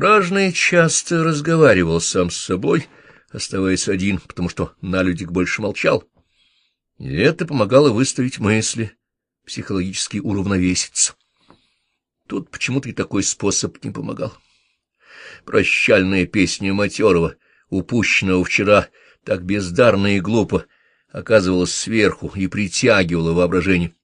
Ражный часто разговаривал сам с собой, оставаясь один, потому что налюдик больше молчал. И это помогало выставить мысли, психологически уравновеситься. Тут почему-то и такой способ не помогал. Прощальная песня Матерова, упущенного вчера так бездарно и глупо, оказывалась сверху и притягивала воображение.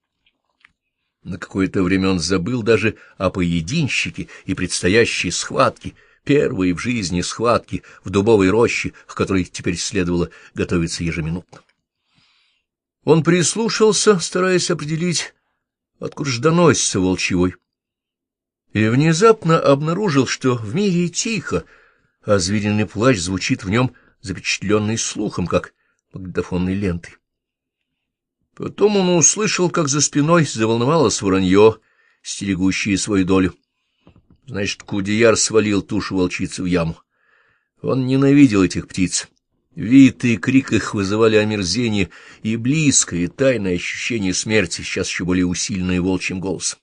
На какое-то время он забыл даже о поединщике и предстоящей схватке, первой в жизни схватки в дубовой роще, к которой теперь следовало готовиться ежеминутно. Он прислушался, стараясь определить, откуда же доносится волчьевой и внезапно обнаружил, что в мире тихо, а звериный плач звучит в нем запечатленный слухом, как магнитофонной лентой. Потом он услышал, как за спиной заволновалось воронье, стерегущее свою долю. Значит, Кудеяр свалил тушу волчицы в яму. Он ненавидел этих птиц. Вид и крик их вызывали омерзение и близкое, и тайное ощущение смерти, сейчас еще более усиленное волчьим голосом.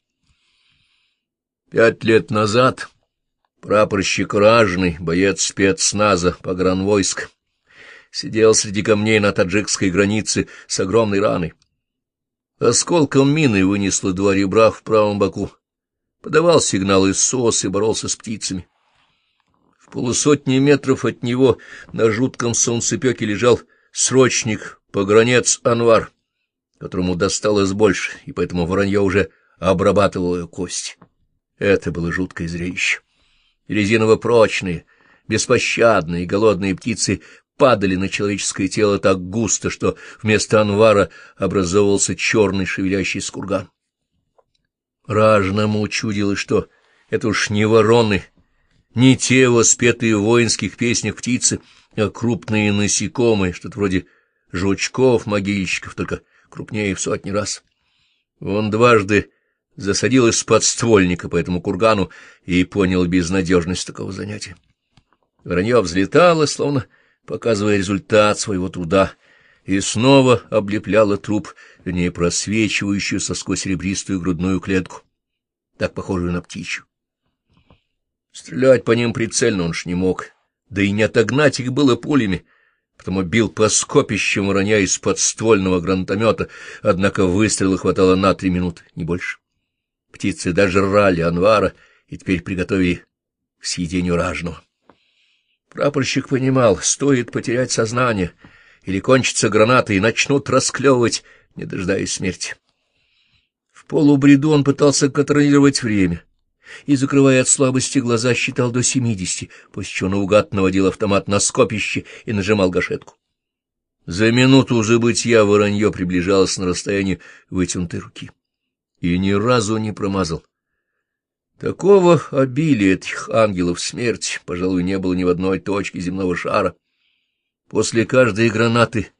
Пять лет назад прапорщик Ражный, боец спецназа погранвойск, сидел среди камней на таджикской границе с огромной раной. Осколком мины вынесло два ребра в правом боку. Подавал сигналы СОС и боролся с птицами. В полусотни метров от него на жутком солнцепеке лежал срочник, погранец Анвар, которому досталось больше, и поэтому воронье уже обрабатывало ее кость. Это было жуткое зрелище. Резиново-прочные, беспощадные, голодные птицы падали на человеческое тело так густо, что вместо анвара образовывался черный шевелящий курган. Ражному чудилось, что это уж не вороны, не те воспетые в воинских песнях птицы, а крупные насекомые, что-то вроде жучков, могильщиков, только крупнее в сотни раз. Он дважды засадил из подствольника по этому кургану и понял безнадежность такого занятия. Вранье взлетало, словно показывая результат своего труда, и снова облепляло труп, вернее, просвечивающую соской серебристую грудную клетку, так похожую на птичью. Стрелять по ним прицельно он ж не мог, да и не отогнать их было пулями, потому бил по скопищам вранья из подствольного гранатомета, однако выстрела хватало на три минуты, не больше. Птицы дожрали Анвара и теперь приготовили к съедению ражного. Прапорщик понимал, стоит потерять сознание, или кончатся гранаты и начнут расклевывать, не дожидаясь смерти. В полубреду он пытался контролировать время и, закрывая от слабости глаза, считал до семидесяти, после чего наугад наводил автомат на скопище и нажимал гашетку. За минуту забытья воронье приближалось на расстояние вытянутой руки и ни разу не промазал. Такого обилия этих ангелов смерти, пожалуй, не было ни в одной точке земного шара. После каждой гранаты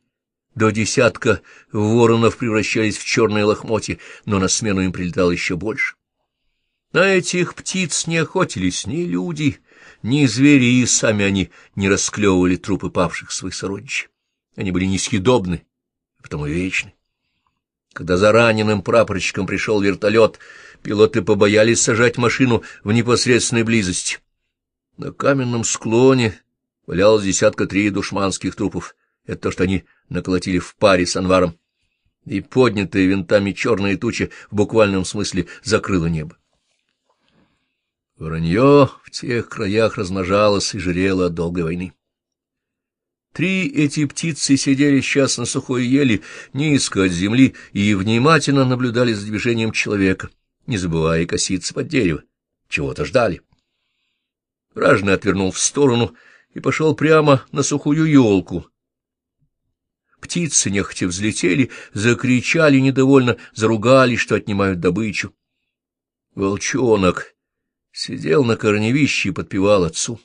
до десятка воронов превращались в черные лохмотья, но на смену им прилетало еще больше. На этих птиц не охотились ни люди, ни звери, и сами они не расклевывали трупы павших своих сородичей. Они были несъедобны, а потому вечны. Когда за раненым прапорщиком пришел вертолет, пилоты побоялись сажать машину в непосредственной близости. На каменном склоне валялось десятка три душманских трупов. Это то, что они наколотили в паре с Анваром. И поднятая винтами черная туча в буквальном смысле закрыла небо. Вранье в тех краях размножалось и жрело от долгой войны. Три эти птицы сидели сейчас на сухой ели, низко от земли, и внимательно наблюдали за движением человека, не забывая коситься под дерево. Чего-то ждали. Ражный отвернул в сторону и пошел прямо на сухую елку. Птицы нехотя взлетели, закричали недовольно, заругались, что отнимают добычу. Волчонок сидел на корневище и подпевал отцу.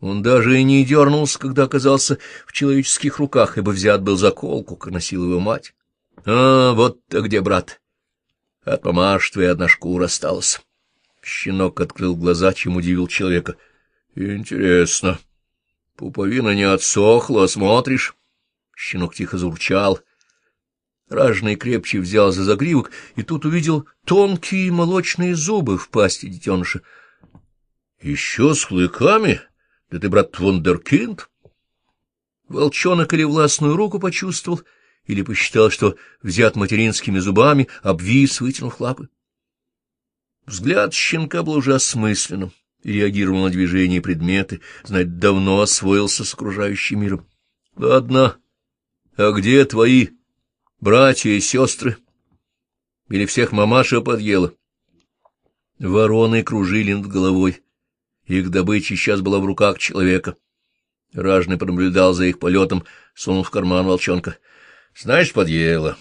Он даже и не дернулся, когда оказался в человеческих руках, ибо взят был за колку, как носила его мать. — А, вот-то где, брат! От мамаш твоя одна шкура осталась. Щенок открыл глаза, чем удивил человека. — Интересно. Пуповина не отсохла, смотришь? Щенок тихо заурчал. Ражный крепче взял за загривок, и тут увидел тонкие молочные зубы в пасти детеныша — Еще с клыками? Да ты, брат, вундеркинд? Волчонок или властную руку почувствовал, или посчитал, что взят материнскими зубами, обвис, вытянув лапы. Взгляд щенка был уже осмысленным реагировал на движения и предметы, знать, давно освоился с окружающим миром. — Ладно, а где твои братья и сестры? Или всех мамаша подъела? Вороны кружили над головой. Их добыча сейчас была в руках человека. Ражный пронаблюдал за их полетом, сунул в карман волчонка. — Знаешь, подъела.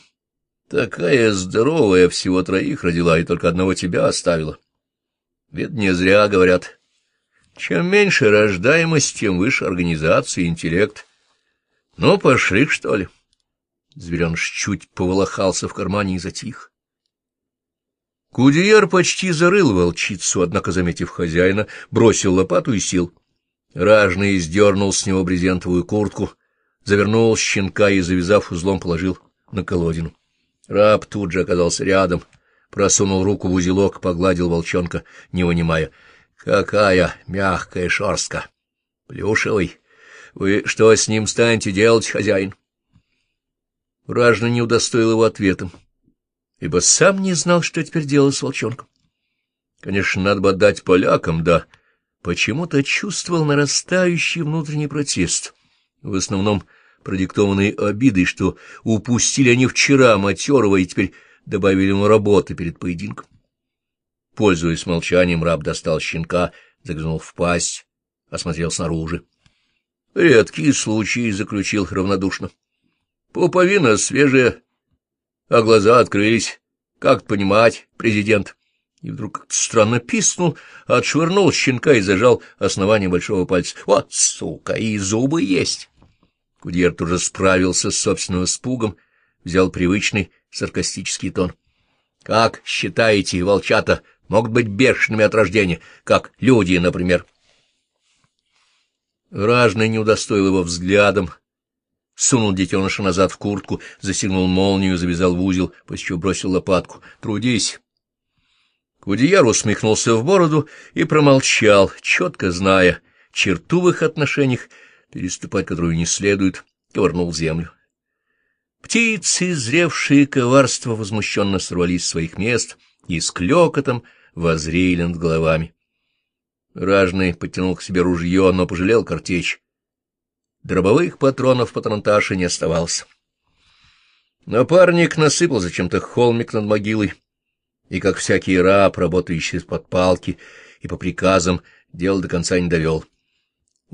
Такая здоровая, всего троих родила, и только одного тебя оставила. Ведь не зря говорят. Чем меньше рождаемость, тем выше организация и интеллект. Ну, пошли, что ли. Звереныш чуть поволохался в кармане и затих. Кудеяр почти зарыл волчицу, однако, заметив хозяина, бросил лопату и сел. Ражный сдернул с него брезентовую куртку, завернул щенка и, завязав узлом, положил на колодину. Раб тут же оказался рядом, просунул руку в узелок, погладил волчонка, не унимая. — Какая мягкая шерстка! Плюшевый! Вы что с ним станете делать, хозяин? Ражный не удостоил его ответом ибо сам не знал, что теперь делать с волчонком. Конечно, надо бы отдать полякам, да почему-то чувствовал нарастающий внутренний протест, в основном продиктованный обидой, что упустили они вчера матерого и теперь добавили ему работы перед поединком. Пользуясь молчанием, раб достал щенка, заглянул в пасть, осмотрел снаружи. — Редкие случаи, — заключил равнодушно. — Пуповина свежая, а глаза открылись. Как понимать, президент? И вдруг как-то странно писнул, отшвырнул щенка и зажал основание большого пальца. Вот, сука, и зубы есть! Кудьер тут же справился с собственным испугом, взял привычный саркастический тон. — Как считаете, волчата могут быть бешеными от рождения, как люди, например? Ражный не удостоил его взглядом, — сунул детеныша назад в куртку, застегнул молнию, завязал в узел, после чего бросил лопатку. «Трудись!» Кудеяр усмехнулся в бороду и промолчал, четко зная черту в их отношениях, переступать которую не следует, ковырнул землю. Птицы, зревшие коварство, возмущенно сорвались с своих мест и с клёкотом возрели над головами. Ражный подтянул к себе ружье, но пожалел картечь. Дробовых патронов по патронташе не оставалось. Напарник насыпал зачем-то холмик над могилой, и, как всякий раб, работающий из-под палки и по приказам, дело до конца не довел. —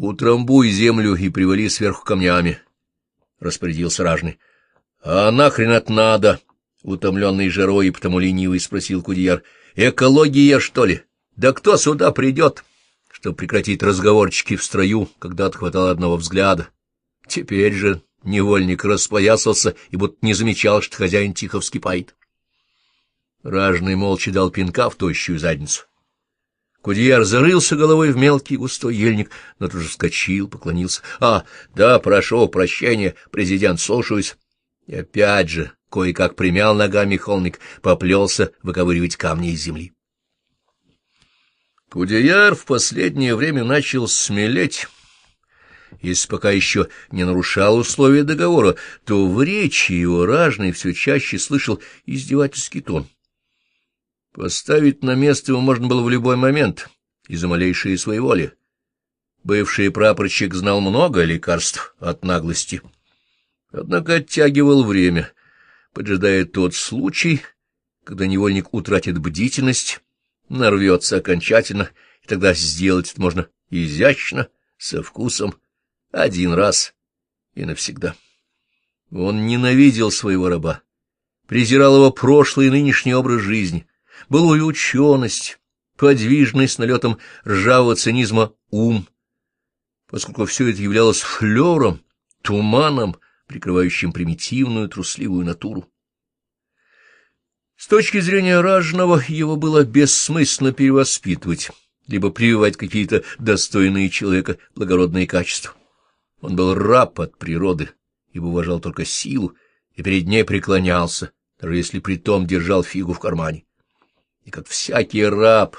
Утрамбуй землю и привали сверху камнями, — распорядился ражный. — А нахрен это надо? — утомленный жарой и потому ленивый спросил Кудияр. — Экология, что ли? Да кто сюда придет? — чтобы прекратить разговорчики в строю, когда отхватал одного взгляда. Теперь же невольник распоясался и будто не замечал, что хозяин тихо вскипает. Ражный молча дал пинка в тощую задницу. Кудьяр зарылся головой в мелкий густой ельник, но тут же вскочил, поклонился. — А, да, прошу прощения, президент, слушаюсь. И опять же, кое-как примял ногами холмик, поплелся выковыривать камни из земли. Кудеяр в последнее время начал смелеть. Если пока еще не нарушал условия договора, то в речи его ражный все чаще слышал издевательский тон. Поставить на место его можно было в любой момент, из-за малейшей своеволия. Бывший прапорщик знал много лекарств от наглости, однако оттягивал время, поджидая тот случай, когда невольник утратит бдительность, нарвется окончательно, и тогда сделать это можно изящно, со вкусом, один раз и навсегда. Он ненавидел своего раба, презирал его прошлый и нынешний образ жизни, былую ученость, подвижный с налетом ржавого цинизма ум, поскольку все это являлось флером, туманом, прикрывающим примитивную трусливую натуру. С точки зрения ражного его было бессмысленно перевоспитывать, либо прививать какие-то достойные человека благородные качества. Он был раб от природы, ибо уважал только силу, и перед ней преклонялся, даже если при том держал фигу в кармане. Как всякий раб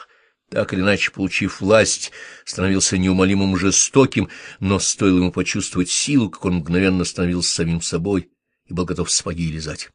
так или иначе получив власть, становился неумолимым жестоким, но стоило ему почувствовать силу, как он мгновенно становился самим собой и был готов сапоги лизать.